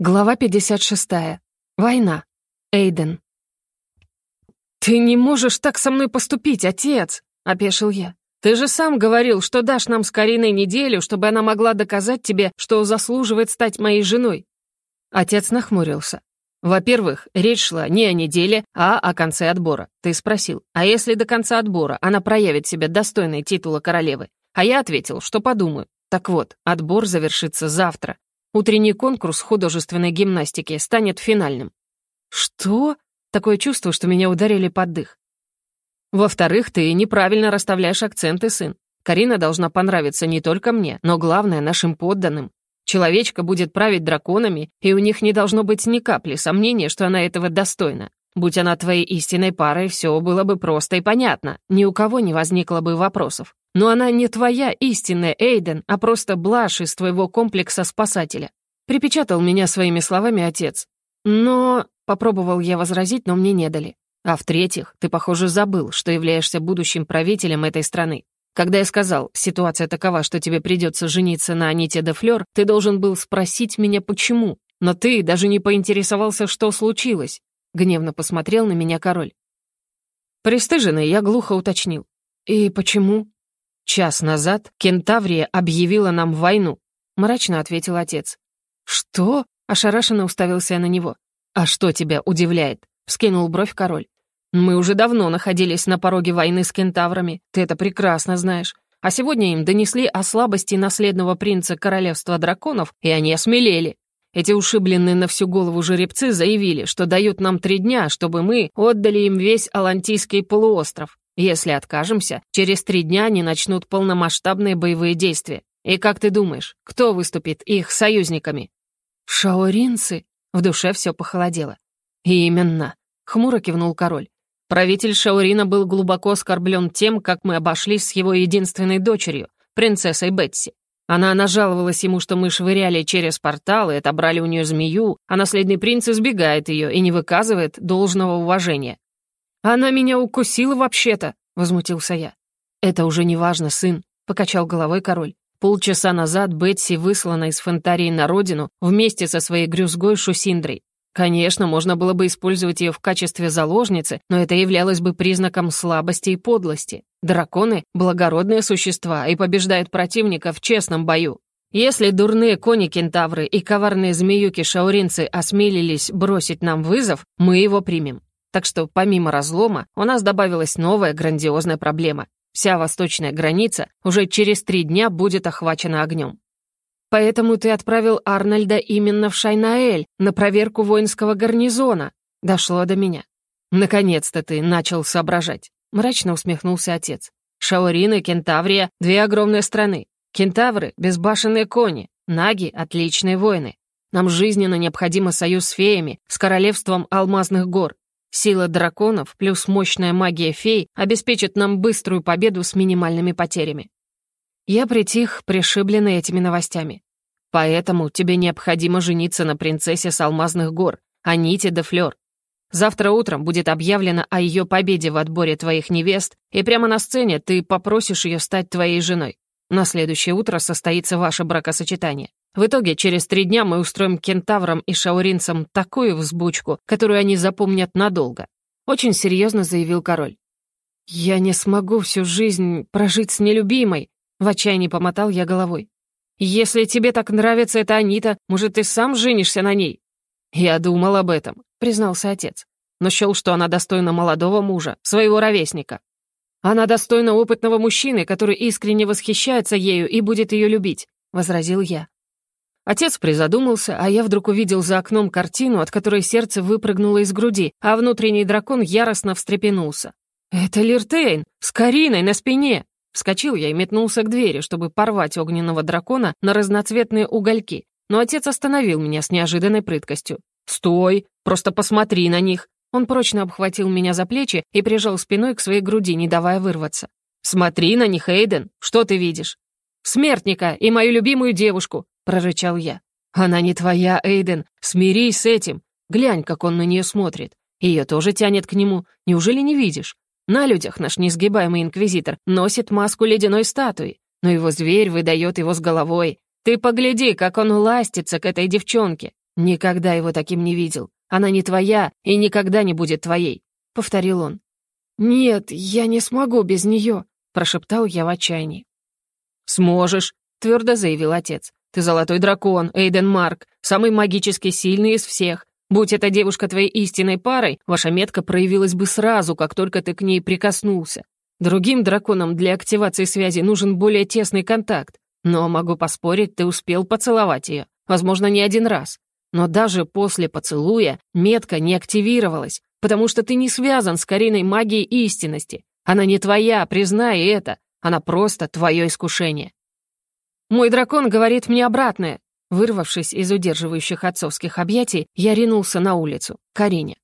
Глава 56. Война. Эйден. «Ты не можешь так со мной поступить, отец!» — опешил я. «Ты же сам говорил, что дашь нам с Кариной неделю, чтобы она могла доказать тебе, что заслуживает стать моей женой». Отец нахмурился. «Во-первых, речь шла не о неделе, а о конце отбора. Ты спросил, а если до конца отбора она проявит себя достойной титула королевы? А я ответил, что подумаю. Так вот, отбор завершится завтра. Утренний конкурс художественной гимнастики станет финальным. Что? Такое чувство, что меня ударили под дых. Во-вторых, ты неправильно расставляешь акценты, сын. Карина должна понравиться не только мне, но главное, нашим подданным. Человечка будет править драконами, и у них не должно быть ни капли сомнения, что она этого достойна. Будь она твоей истинной парой, все было бы просто и понятно. Ни у кого не возникло бы вопросов. Но она не твоя истинная, Эйден, а просто блажь из твоего комплекса спасателя. Припечатал меня своими словами отец. Но... Попробовал я возразить, но мне не дали. А в-третьих, ты, похоже, забыл, что являешься будущим правителем этой страны. Когда я сказал, ситуация такова, что тебе придется жениться на Аните де Флёр, ты должен был спросить меня, почему. Но ты даже не поинтересовался, что случилось. Гневно посмотрел на меня король. Престыженный я глухо уточнил. «И почему?» «Час назад Кентаврия объявила нам войну», — мрачно ответил отец. «Что?» — ошарашенно уставился я на него. «А что тебя удивляет?» — вскинул бровь король. «Мы уже давно находились на пороге войны с кентаврами, ты это прекрасно знаешь. А сегодня им донесли о слабости наследного принца королевства драконов, и они осмелели. Эти ушибленные на всю голову жеребцы заявили, что дают нам три дня, чтобы мы отдали им весь Алантийский полуостров. Если откажемся, через три дня они начнут полномасштабные боевые действия. И как ты думаешь, кто выступит их союзниками? Шаоринцы? В душе все похолодело. Именно, хмуро кивнул король. Правитель Шаурина был глубоко оскорблен тем, как мы обошлись с его единственной дочерью, принцессой Бетси. Она нажаловалась ему, что мы швыряли через портал и отобрали у нее змею, а наследный принц избегает ее и не выказывает должного уважения. «Она меня укусила вообще-то», — возмутился я. «Это уже не важно, сын», — покачал головой король. Полчаса назад Бетси выслана из Фонтарии на родину вместе со своей грюзгой Шусиндрой. Конечно, можно было бы использовать ее в качестве заложницы, но это являлось бы признаком слабости и подлости. Драконы — благородные существа и побеждают противника в честном бою. Если дурные кони-кентавры и коварные змеюки-шауринцы осмелились бросить нам вызов, мы его примем. Так что помимо разлома у нас добавилась новая грандиозная проблема. Вся восточная граница уже через три дня будет охвачена огнем. Поэтому ты отправил Арнольда именно в Шайнаэль на проверку воинского гарнизона. Дошло до меня. Наконец-то ты начал соображать. Мрачно усмехнулся отец. Шаурин и Кентаврия — две огромные страны. Кентавры — безбашенные кони, наги — отличные воины. Нам жизненно необходимо союз с феями, с королевством алмазных гор. Сила драконов плюс мощная магия фей обеспечат нам быструю победу с минимальными потерями. Я притих, пришибленный этими новостями. Поэтому тебе необходимо жениться на принцессе с алмазных гор, Аните де Флёр. Завтра утром будет объявлено о ее победе в отборе твоих невест, и прямо на сцене ты попросишь ее стать твоей женой. На следующее утро состоится ваше бракосочетание. В итоге, через три дня мы устроим кентаврам и шауринцам такую взбучку, которую они запомнят надолго. Очень серьезно заявил король. «Я не смогу всю жизнь прожить с нелюбимой», — в отчаянии помотал я головой. «Если тебе так нравится эта Анита, может, ты сам женишься на ней?» «Я думал об этом», — признался отец. «Но счел, что она достойна молодого мужа, своего ровесника. Она достойна опытного мужчины, который искренне восхищается ею и будет ее любить», — возразил я. Отец призадумался, а я вдруг увидел за окном картину, от которой сердце выпрыгнуло из груди, а внутренний дракон яростно встрепенулся. «Это Лиртейн! С Кариной на спине!» Вскочил я и метнулся к двери, чтобы порвать огненного дракона на разноцветные угольки, но отец остановил меня с неожиданной прыткостью. «Стой! Просто посмотри на них!» Он прочно обхватил меня за плечи и прижал спиной к своей груди, не давая вырваться. «Смотри на них, Эйден! Что ты видишь?» «Смертника и мою любимую девушку!» Прорычал я. «Она не твоя, Эйден. Смирись с этим. Глянь, как он на нее смотрит. Ее тоже тянет к нему. Неужели не видишь? На людях наш несгибаемый инквизитор носит маску ледяной статуи, но его зверь выдает его с головой. Ты погляди, как он ластится к этой девчонке. Никогда его таким не видел. Она не твоя и никогда не будет твоей», — повторил он. «Нет, я не смогу без нее», — прошептал я в отчаянии. «Сможешь», — твердо заявил отец. «Ты золотой дракон, Эйден Марк, самый магически сильный из всех. Будь эта девушка твоей истинной парой, ваша метка проявилась бы сразу, как только ты к ней прикоснулся. Другим драконам для активации связи нужен более тесный контакт. Но, могу поспорить, ты успел поцеловать ее. Возможно, не один раз. Но даже после поцелуя метка не активировалась, потому что ты не связан с Кариной магией истинности. Она не твоя, признай это. Она просто твое искушение. Мой дракон говорит мне обратное. Вырвавшись из удерживающих отцовских объятий, я ринулся на улицу, к Карине.